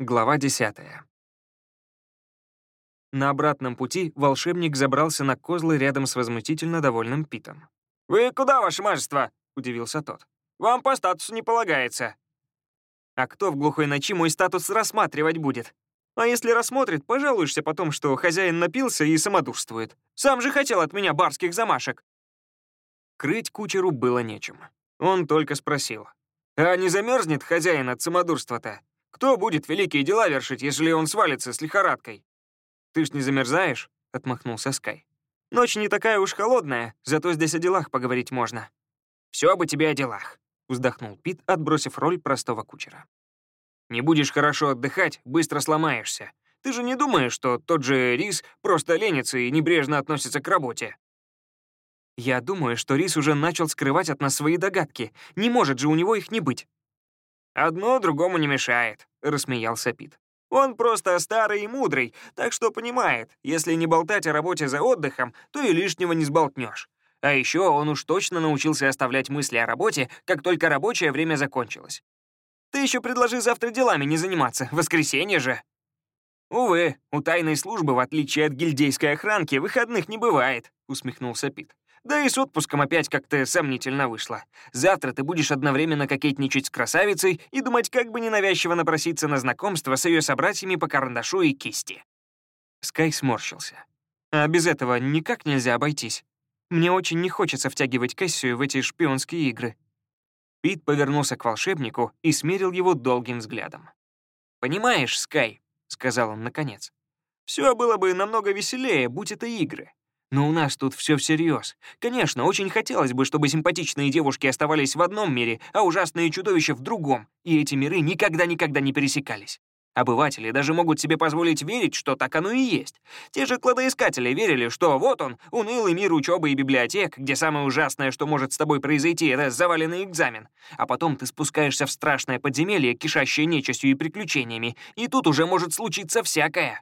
Глава 10. На обратном пути волшебник забрался на козлы рядом с возмутительно довольным Питом. «Вы куда, ваше мажество?» — удивился тот. «Вам по статусу не полагается». «А кто в глухой ночи мой статус рассматривать будет? А если рассмотрит, пожалуешься потом, что хозяин напился и самодурствует. Сам же хотел от меня барских замашек». Крыть кучеру было нечем. Он только спросил. «А не замерзнет хозяин от самодурства-то? Кто будет великие дела вершить, если он свалится с лихорадкой?» «Ты ж не замерзаешь?» — отмахнулся Скай. «Ночь не такая уж холодная, зато здесь о делах поговорить можно». «Все бы тебе о делах», — вздохнул Пит, отбросив роль простого кучера. «Не будешь хорошо отдыхать, быстро сломаешься. Ты же не думаешь, что тот же Рис просто ленится и небрежно относится к работе?» «Я думаю, что Рис уже начал скрывать от нас свои догадки. Не может же у него их не быть». «Одно другому не мешает», — рассмеялся Пит. «Он просто старый и мудрый, так что понимает, если не болтать о работе за отдыхом, то и лишнего не сболтнешь. А еще он уж точно научился оставлять мысли о работе, как только рабочее время закончилось. Ты еще предложи завтра делами не заниматься, воскресенье же. «Увы, у тайной службы, в отличие от гильдейской охранки, выходных не бывает», — усмехнулся Пит. Да и с отпуском опять как-то сомнительно вышло. Завтра ты будешь одновременно кокетничать с красавицей и думать, как бы ненавязчиво напроситься на знакомство с ее собратьями по карандашу и кисти». Скай сморщился. «А без этого никак нельзя обойтись. Мне очень не хочется втягивать Кэссию в эти шпионские игры». Пит повернулся к волшебнику и смерил его долгим взглядом. «Понимаешь, Скай», — сказал он наконец, — «все было бы намного веселее, будь это игры. Но у нас тут все всерьез. Конечно, очень хотелось бы, чтобы симпатичные девушки оставались в одном мире, а ужасные чудовища в другом, и эти миры никогда-никогда не пересекались. Обыватели даже могут себе позволить верить, что так оно и есть. Те же кладоискатели верили, что вот он, унылый мир учебы и библиотек, где самое ужасное, что может с тобой произойти, это заваленный экзамен. А потом ты спускаешься в страшное подземелье, кишащее нечистью и приключениями, и тут уже может случиться всякое.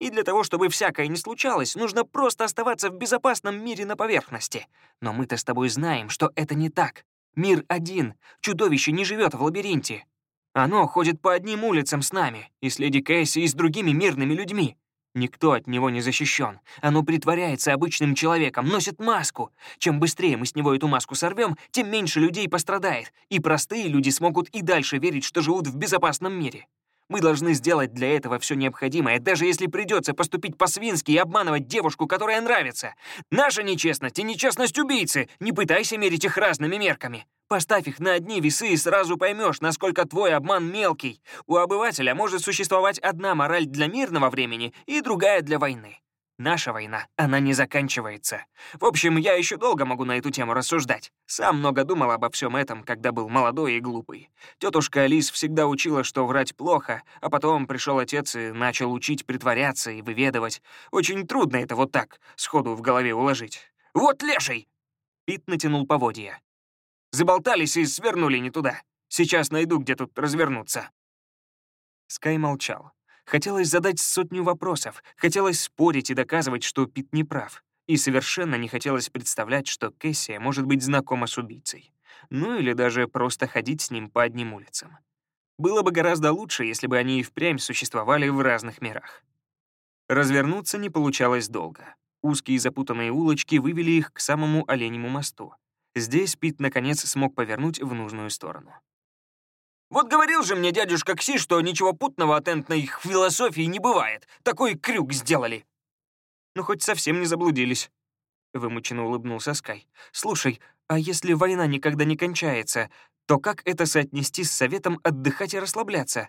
И для того, чтобы всякое не случалось, нужно просто оставаться в безопасном мире на поверхности. Но мы-то с тобой знаем, что это не так. Мир один, чудовище не живет в лабиринте. Оно ходит по одним улицам с нами, и с леди Кэсси, и с другими мирными людьми. Никто от него не защищен. Оно притворяется обычным человеком, носит маску. Чем быстрее мы с него эту маску сорвем, тем меньше людей пострадает, и простые люди смогут и дальше верить, что живут в безопасном мире. Мы должны сделать для этого все необходимое, даже если придется поступить по-свински и обманывать девушку, которая нравится. Наша нечестность и нечестность убийцы. Не пытайся мерить их разными мерками. Поставь их на одни весы и сразу поймешь, насколько твой обман мелкий. У обывателя может существовать одна мораль для мирного времени и другая для войны. Наша война, она не заканчивается. В общем, я еще долго могу на эту тему рассуждать. Сам много думал обо всем этом, когда был молодой и глупый. Тетушка Алис всегда учила, что врать плохо, а потом пришел отец и начал учить притворяться и выведывать. Очень трудно это вот так, сходу в голове уложить. «Вот леший!» Пит натянул поводья. Заболтались и свернули не туда. Сейчас найду, где тут развернуться. Скай молчал. Хотелось задать сотню вопросов, хотелось спорить и доказывать, что Пит не прав. И совершенно не хотелось представлять, что Кэссия может быть знакома с убийцей. Ну или даже просто ходить с ним по одним улицам. Было бы гораздо лучше, если бы они и впрямь существовали в разных мирах. Развернуться не получалось долго. Узкие запутанные улочки вывели их к самому Оленьему мосту. Здесь Пит наконец смог повернуть в нужную сторону. Вот говорил же мне дядюшка Кси, что ничего путного от энтной философии не бывает. Такой крюк сделали. Ну, хоть совсем не заблудились. Вымученно улыбнулся Скай. «Слушай, а если война никогда не кончается, то как это соотнести с советом отдыхать и расслабляться?»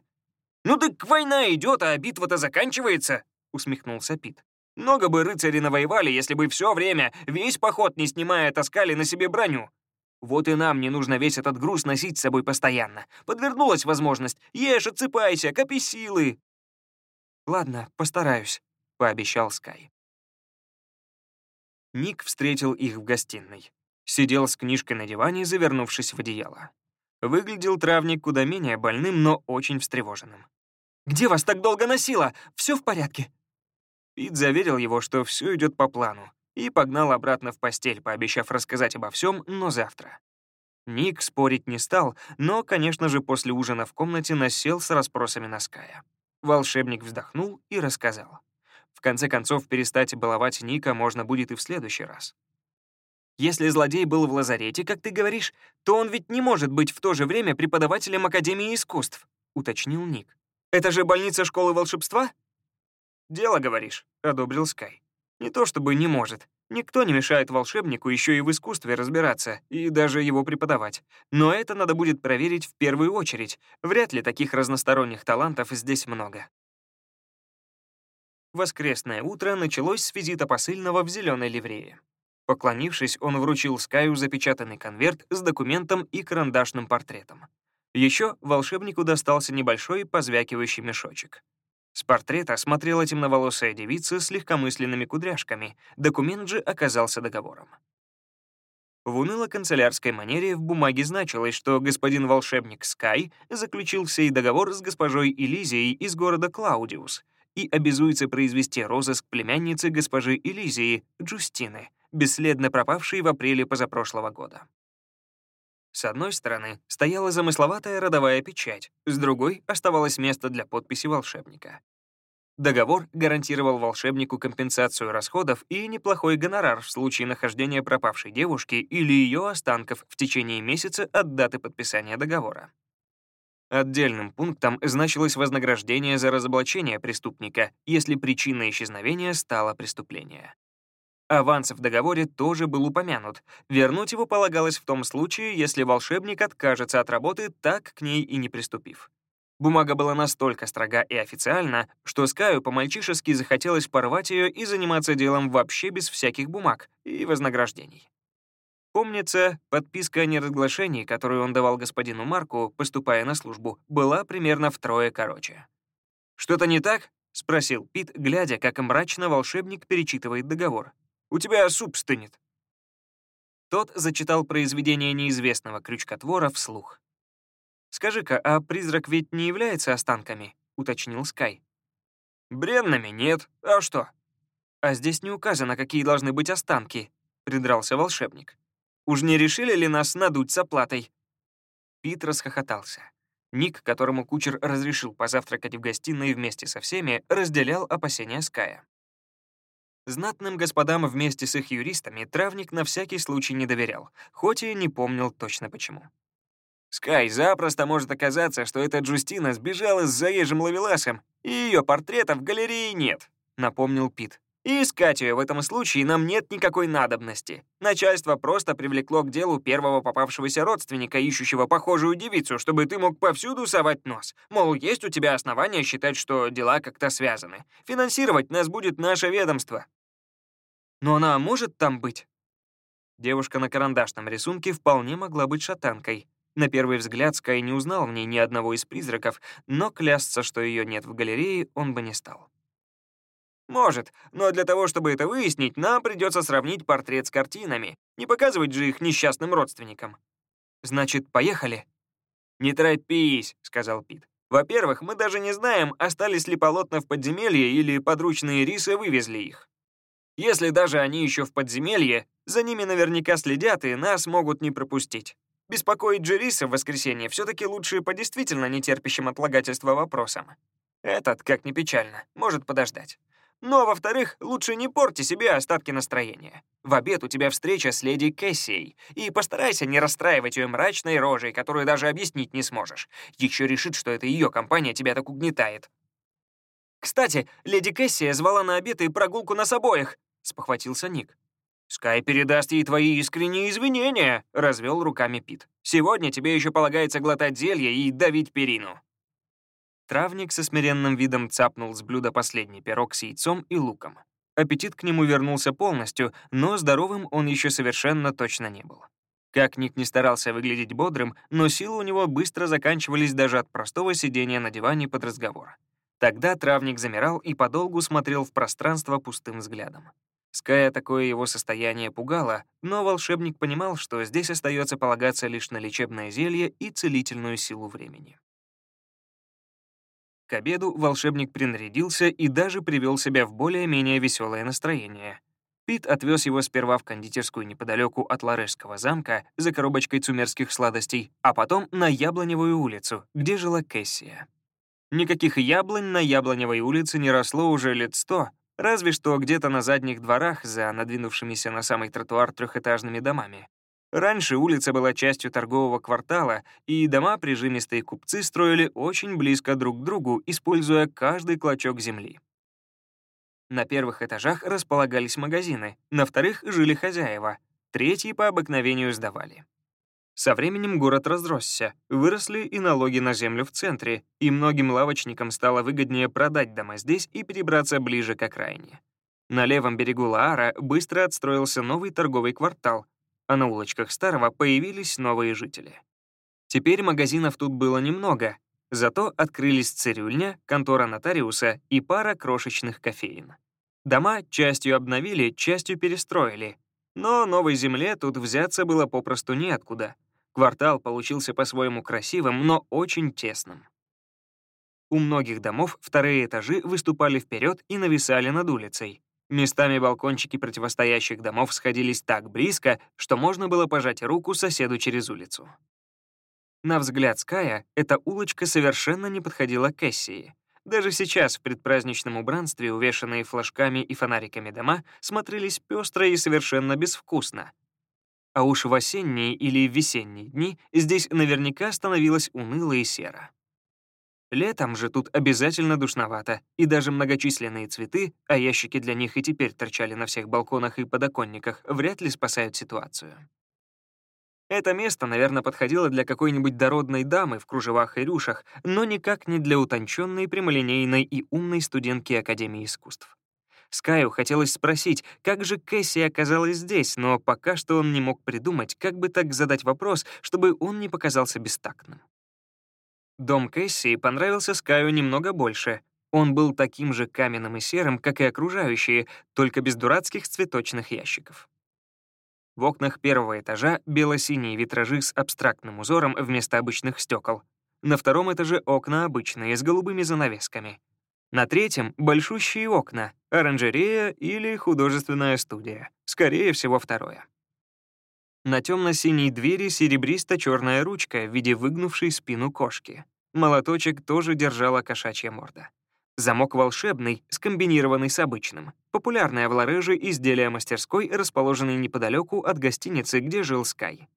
«Ну так война идет, а битва-то заканчивается», — усмехнулся Пит. «Много бы рыцари навоевали, если бы все время, весь поход не снимая, таскали на себе броню. Вот и нам не нужно весь этот груз носить с собой постоянно. Подвернулась возможность. Ешь, отсыпайся, копи силы. Ладно, постараюсь, — пообещал Скай. Ник встретил их в гостиной. Сидел с книжкой на диване, завернувшись в одеяло. Выглядел травник куда менее больным, но очень встревоженным. «Где вас так долго носило? Все в порядке?» Пит заверил его, что все идет по плану, и погнал обратно в постель, пообещав рассказать обо всем, но завтра. Ник спорить не стал, но, конечно же, после ужина в комнате насел с расспросами на Ская. Волшебник вздохнул и рассказал. В конце концов, перестать баловать Ника можно будет и в следующий раз. Если злодей был в лазарете, как ты говоришь, то он ведь не может быть в то же время преподавателем Академии искусств, уточнил Ник. Это же больница школы волшебства? Дело, говоришь, одобрил Скай. Не то чтобы не может. Никто не мешает волшебнику еще и в искусстве разбираться, и даже его преподавать. Но это надо будет проверить в первую очередь. Вряд ли таких разносторонних талантов здесь много. Воскресное утро началось с визита посыльного в зеленой ливрее. Поклонившись, он вручил Скаю запечатанный конверт с документом и карандашным портретом. Еще волшебнику достался небольшой позвякивающий мешочек. С портрета смотрела темноволосая девица с легкомысленными кудряшками, документ же оказался договором. В уныло-канцелярской манере в бумаге значилось, что господин волшебник Скай заключил сей договор с госпожой Элизией из города Клаудиус и обязуется произвести розыск племянницы госпожи Элизии, Джустины, бесследно пропавшей в апреле позапрошлого года. С одной стороны стояла замысловатая родовая печать, с другой оставалось место для подписи волшебника. Договор гарантировал волшебнику компенсацию расходов и неплохой гонорар в случае нахождения пропавшей девушки или ее останков в течение месяца от даты подписания договора. Отдельным пунктом значилось вознаграждение за разоблачение преступника, если причиной исчезновения стало преступление. Аванс в договоре тоже был упомянут. Вернуть его полагалось в том случае, если волшебник откажется от работы, так к ней и не приступив. Бумага была настолько строга и официальна, что Скаю по-мальчишески захотелось порвать ее и заниматься делом вообще без всяких бумаг и вознаграждений. Помнится, подписка о неразглашении, которую он давал господину Марку, поступая на службу, была примерно втрое короче. «Что-то не так?» — спросил Пит, глядя, как мрачно волшебник перечитывает договор. У тебя суп стынет». Тот зачитал произведение неизвестного крючкотвора вслух. «Скажи-ка, а призрак ведь не является останками?» — уточнил Скай. «Бренными нет. А что?» «А здесь не указано, какие должны быть останки», — придрался волшебник. «Уж не решили ли нас надуть с оплатой?» Пит расхохотался. Ник, которому кучер разрешил позавтракать в гостиной вместе со всеми, разделял опасения Ская. Знатным господам вместе с их юристами травник на всякий случай не доверял, хоть и не помнил точно почему. Скай, запросто может оказаться, что эта Джустина сбежала с заезжим ловеласом, и ее портрета в галерее нет, напомнил Пит. И искать ее в этом случае нам нет никакой надобности. Начальство просто привлекло к делу первого попавшегося родственника, ищущего похожую девицу, чтобы ты мог повсюду совать нос. Мол, есть у тебя основания считать, что дела как-то связаны. Финансировать нас будет наше ведомство. Но она может там быть? Девушка на карандашном рисунке вполне могла быть шатанкой. На первый взгляд Скай не узнал в ней ни одного из призраков, но клясться, что ее нет в галерее, он бы не стал. Может, но для того, чтобы это выяснить, нам придется сравнить портрет с картинами. Не показывать же их несчастным родственникам. Значит, поехали? Не торопись, сказал Пит. Во-первых, мы даже не знаем, остались ли полотна в подземелье или подручные рисы вывезли их. Если даже они еще в подземелье, за ними наверняка следят и нас могут не пропустить. Беспокоить же риса в воскресенье все-таки лучше по действительно нетерпящим отлагательства вопросам. Этот, как ни печально, может подождать. Но, во-вторых, лучше не порти себе остатки настроения. В обед у тебя встреча с леди Кэссией, и постарайся не расстраивать ее мрачной рожей, которую даже объяснить не сможешь. Еще решит, что это ее компания тебя так угнетает. «Кстати, леди Кэссия звала на обед и прогулку нас обоих», — спохватился Ник. «Скай передаст ей твои искренние извинения», — развел руками Пит. «Сегодня тебе еще полагается глотать зелье и давить перину». Травник со смиренным видом цапнул с блюда последний пирог с яйцом и луком. Аппетит к нему вернулся полностью, но здоровым он еще совершенно точно не был. Как Ник не старался выглядеть бодрым, но силы у него быстро заканчивались даже от простого сидения на диване под разговор. Тогда травник замирал и подолгу смотрел в пространство пустым взглядом. Ская такое его состояние пугало, но волшебник понимал, что здесь остается полагаться лишь на лечебное зелье и целительную силу времени. К обеду волшебник принарядился и даже привел себя в более-менее веселое настроение. Пит отвез его сперва в кондитерскую неподалеку от Ларешского замка за коробочкой цумерских сладостей, а потом на Яблоневую улицу, где жила Кэссия. Никаких яблонь на Яблоневой улице не росло уже лет сто, разве что где-то на задних дворах за надвинувшимися на самый тротуар трехэтажными домами. Раньше улица была частью торгового квартала, и дома прижимистые купцы строили очень близко друг к другу, используя каждый клочок земли. На первых этажах располагались магазины, на вторых жили хозяева, третьи по обыкновению сдавали. Со временем город разросся, выросли и налоги на землю в центре, и многим лавочникам стало выгоднее продать дома здесь и перебраться ближе к окраине. На левом берегу Лаара быстро отстроился новый торговый квартал, а на улочках старого появились новые жители. Теперь магазинов тут было немного, зато открылись цирюльня, контора нотариуса и пара крошечных кофеин. Дома частью обновили, частью перестроили, но новой земле тут взяться было попросту неоткуда. Квартал получился по-своему красивым, но очень тесным. У многих домов вторые этажи выступали вперед и нависали над улицей, Местами балкончики противостоящих домов сходились так близко, что можно было пожать руку соседу через улицу. На взгляд Ская, эта улочка совершенно не подходила к Кэссии. Даже сейчас в предпраздничном убранстве, увешанные флажками и фонариками дома, смотрелись пестро и совершенно безвкусно. А уж в осенние или весенние дни здесь наверняка становилось уныло и серо. Летом же тут обязательно душновато, и даже многочисленные цветы, а ящики для них и теперь торчали на всех балконах и подоконниках, вряд ли спасают ситуацию. Это место, наверное, подходило для какой-нибудь дородной дамы в кружевах и рюшах, но никак не для утонченной, прямолинейной и умной студентки Академии искусств. Скаю хотелось спросить, как же Кэсси оказалась здесь, но пока что он не мог придумать, как бы так задать вопрос, чтобы он не показался бестактным. Дом Кэссии понравился Скаю немного больше. Он был таким же каменным и серым, как и окружающие, только без дурацких цветочных ящиков. В окнах первого этажа бело-синие витражи с абстрактным узором вместо обычных стекол. На втором этаже окна обычные, с голубыми занавесками. На третьем — большущие окна, оранжерея или художественная студия. Скорее всего, второе. На темно-синей двери серебристо-черная ручка в виде выгнувшей спину кошки. Молоточек тоже держала кошачья морда. Замок волшебный, скомбинированный с обычным. Популярное в Лареже изделие мастерской, расположенной неподалеку от гостиницы, где жил Скай.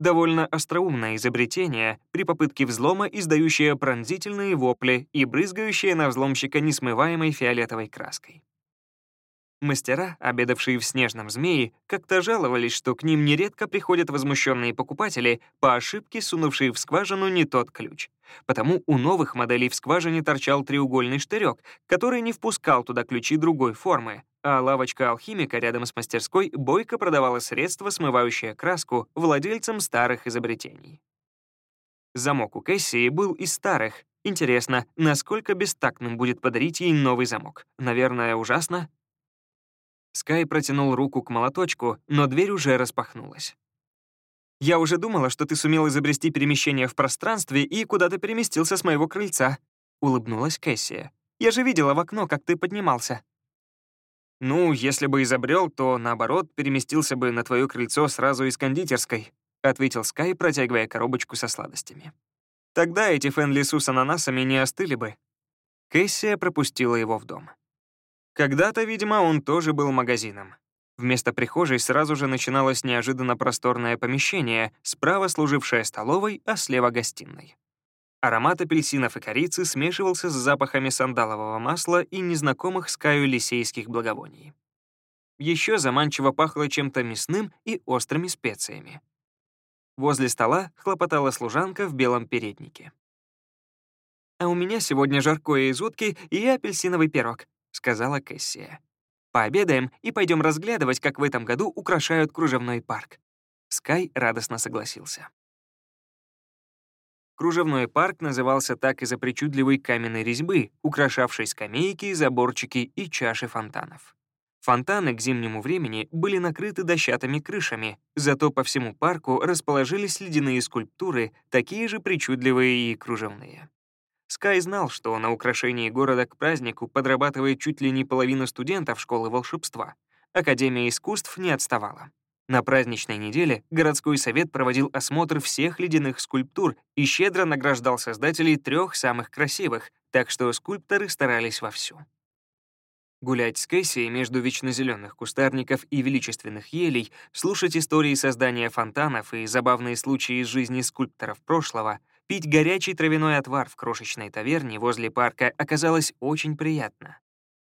Довольно остроумное изобретение, при попытке взлома издающее пронзительные вопли и брызгающее на взломщика несмываемой фиолетовой краской. Мастера, обедавшие в снежном змее, как-то жаловались, что к ним нередко приходят возмущенные покупатели, по ошибке сунувшие в скважину не тот ключ. Потому у новых моделей в скважине торчал треугольный штырек, который не впускал туда ключи другой формы, а лавочка алхимика рядом с мастерской бойко продавала средства, смывающее краску, владельцам старых изобретений. Замок у Кэссии был из старых. Интересно, насколько бестактным будет подарить ей новый замок? Наверное, ужасно? Скай протянул руку к молоточку, но дверь уже распахнулась. «Я уже думала, что ты сумел изобрести перемещение в пространстве и куда-то переместился с моего крыльца», — улыбнулась Кэссия. «Я же видела в окно, как ты поднимался». «Ну, если бы изобрел, то, наоборот, переместился бы на твое крыльцо сразу из кондитерской», — ответил Скай, протягивая коробочку со сладостями. «Тогда эти фенлису с ананасами не остыли бы». Кэссия пропустила его в дом. Когда-то, видимо, он тоже был магазином. Вместо прихожей сразу же начиналось неожиданно просторное помещение, справа служившее столовой, а слева — гостиной. Аромат апельсинов и корицы смешивался с запахами сандалового масла и незнакомых скаю лисейских благовоний. Еще заманчиво пахло чем-то мясным и острыми специями. Возле стола хлопотала служанка в белом переднике. «А у меня сегодня жаркое из утки и апельсиновый пирог», — сказала Кэссия. «Пообедаем и пойдем разглядывать, как в этом году украшают кружевной парк». Скай радостно согласился. Кружевной парк назывался так из-за причудливой каменной резьбы, украшавшей скамейки, заборчики и чаши фонтанов. Фонтаны к зимнему времени были накрыты дощатыми крышами, зато по всему парку расположились ледяные скульптуры, такие же причудливые и кружевные. Скай знал, что на украшении города к празднику подрабатывает чуть ли не половина студентов школы волшебства. Академия искусств не отставала. На праздничной неделе городской совет проводил осмотр всех ледяных скульптур и щедро награждал создателей трех самых красивых, так что скульпторы старались вовсю. Гулять с Кэсси между вечно зеленых кустарников и величественных елей, слушать истории создания фонтанов и забавные случаи из жизни скульпторов прошлого, пить горячий травяной отвар в крошечной таверне возле парка оказалось очень приятно.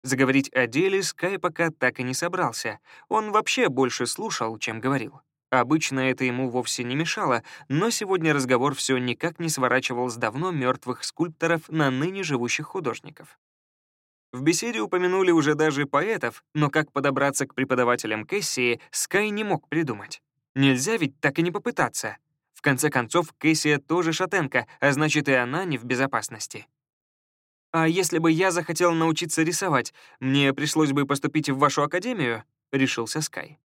Заговорить о деле Скай пока так и не собрался. Он вообще больше слушал, чем говорил. Обычно это ему вовсе не мешало, но сегодня разговор все никак не сворачивал с давно мертвых скульпторов на ныне живущих художников. В беседе упомянули уже даже поэтов, но как подобраться к преподавателям Кэссии, Скай не мог придумать. Нельзя ведь так и не попытаться. Конце концов, Кэссия тоже шатенка, а значит, и она не в безопасности. «А если бы я захотел научиться рисовать, мне пришлось бы поступить в вашу академию?» — решился Скай.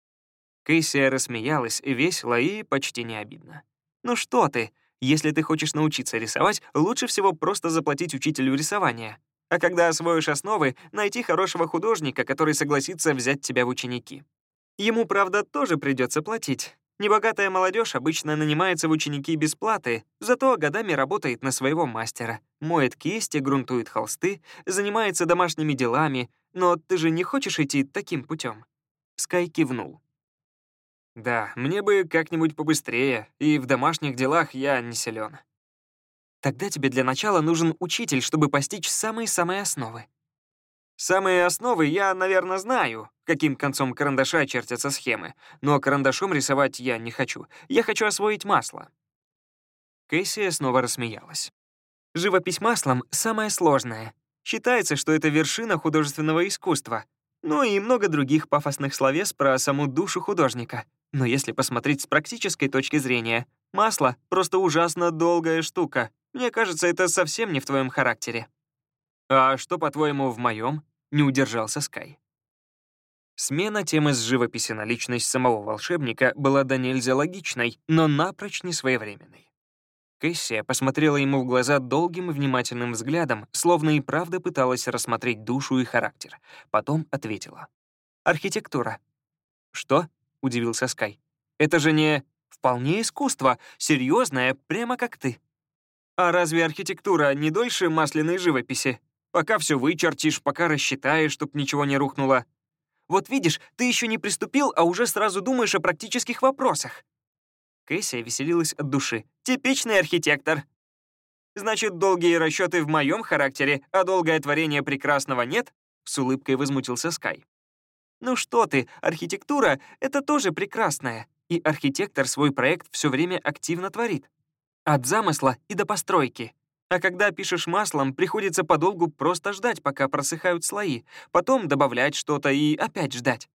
Кэссия рассмеялась весело и почти не обидно. «Ну что ты, если ты хочешь научиться рисовать, лучше всего просто заплатить учителю рисования. А когда освоишь основы, найти хорошего художника, который согласится взять тебя в ученики. Ему, правда, тоже придется платить. Небогатая молодежь обычно нанимается в ученики без платы, зато годами работает на своего мастера, моет кисти, грунтует холсты, занимается домашними делами, но ты же не хочешь идти таким путем? Скай кивнул. Да, мне бы как-нибудь побыстрее, и в домашних делах я не силен. Тогда тебе для начала нужен учитель, чтобы постичь самые-самые основы. Самые основы я, наверное, знаю, каким концом карандаша чертятся схемы, но карандашом рисовать я не хочу. Я хочу освоить масло. Кэссия снова рассмеялась. Живопись маслом — самое сложное. Считается, что это вершина художественного искусства. Ну и много других пафосных словес про саму душу художника. Но если посмотреть с практической точки зрения, масло — просто ужасно долгая штука, мне кажется, это совсем не в твоем характере». «А что, по-твоему, в моем? Не удержался Скай. Смена темы с живописи на личность самого волшебника была до нельзя логичной, но напрочь не своевременной. Кэссия посмотрела ему в глаза долгим и внимательным взглядом, словно и правда пыталась рассмотреть душу и характер. Потом ответила. «Архитектура». «Что?» — удивился Скай. «Это же не... вполне искусство, серьезное, прямо как ты». А разве архитектура не дольше масляной живописи? Пока все вычертишь, пока рассчитаешь, чтоб ничего не рухнуло. Вот видишь, ты еще не приступил, а уже сразу думаешь о практических вопросах. Кэссия веселилась от души. Типичный архитектор. Значит, долгие расчеты в моем характере, а долгое творение прекрасного нет? С улыбкой возмутился Скай. Ну что ты, архитектура — это тоже прекрасное, и архитектор свой проект все время активно творит. От замысла и до постройки. А когда пишешь маслом, приходится подолгу просто ждать, пока просыхают слои, потом добавлять что-то и опять ждать.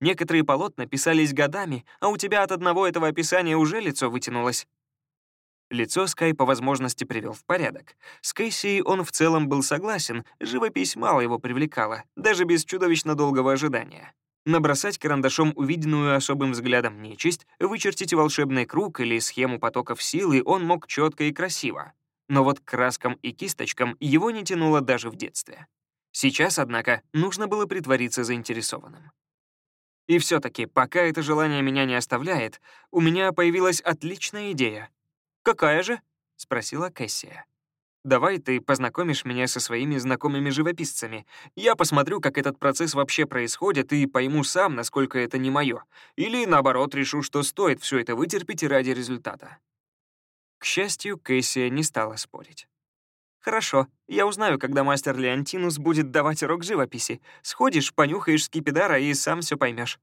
Некоторые полотна писались годами, а у тебя от одного этого описания уже лицо вытянулось. Лицо Скай по возможности привел в порядок. С Кэссией он в целом был согласен, живопись мало его привлекала, даже без чудовищно долгого ожидания. Набросать карандашом увиденную особым взглядом нечисть, вычертить волшебный круг или схему потоков силы он мог четко и красиво. Но вот к краскам и кисточкам его не тянуло даже в детстве. Сейчас, однако, нужно было притвориться заинтересованным. И все таки пока это желание меня не оставляет, у меня появилась отличная идея. «Какая же?» — спросила Кэссия. Давай ты познакомишь меня со своими знакомыми живописцами. Я посмотрю, как этот процесс вообще происходит, и пойму сам, насколько это не мое. Или, наоборот, решу, что стоит все это вытерпеть ради результата». К счастью, Кэссия не стала спорить. «Хорошо, я узнаю, когда мастер Леонтинус будет давать урок живописи. Сходишь, понюхаешь скипидара и сам все поймешь.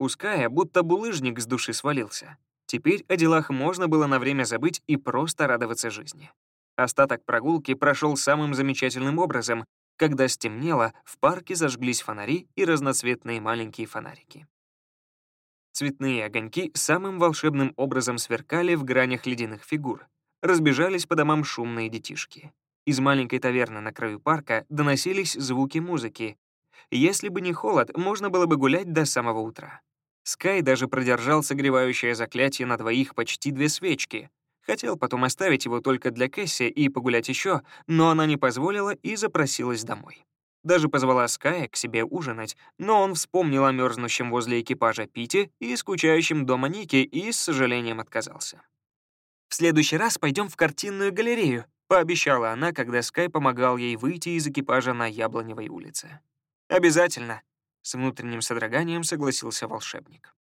Уская, будто булыжник с души свалился. Теперь о делах можно было на время забыть и просто радоваться жизни. Остаток прогулки прошел самым замечательным образом. Когда стемнело, в парке зажглись фонари и разноцветные маленькие фонарики. Цветные огоньки самым волшебным образом сверкали в гранях ледяных фигур. Разбежались по домам шумные детишки. Из маленькой таверны на краю парка доносились звуки музыки. Если бы не холод, можно было бы гулять до самого утра. Скай даже продержал согревающее заклятие на двоих почти две свечки, Хотел потом оставить его только для Кэсси и погулять еще, но она не позволила и запросилась домой. Даже позвала Ская к себе ужинать, но он вспомнил о мерзнущем возле экипажа Пите и скучающем дома Нике и с сожалением отказался. «В следующий раз пойдем в картинную галерею», пообещала она, когда Скай помогал ей выйти из экипажа на Яблоневой улице. «Обязательно», — с внутренним содроганием согласился волшебник.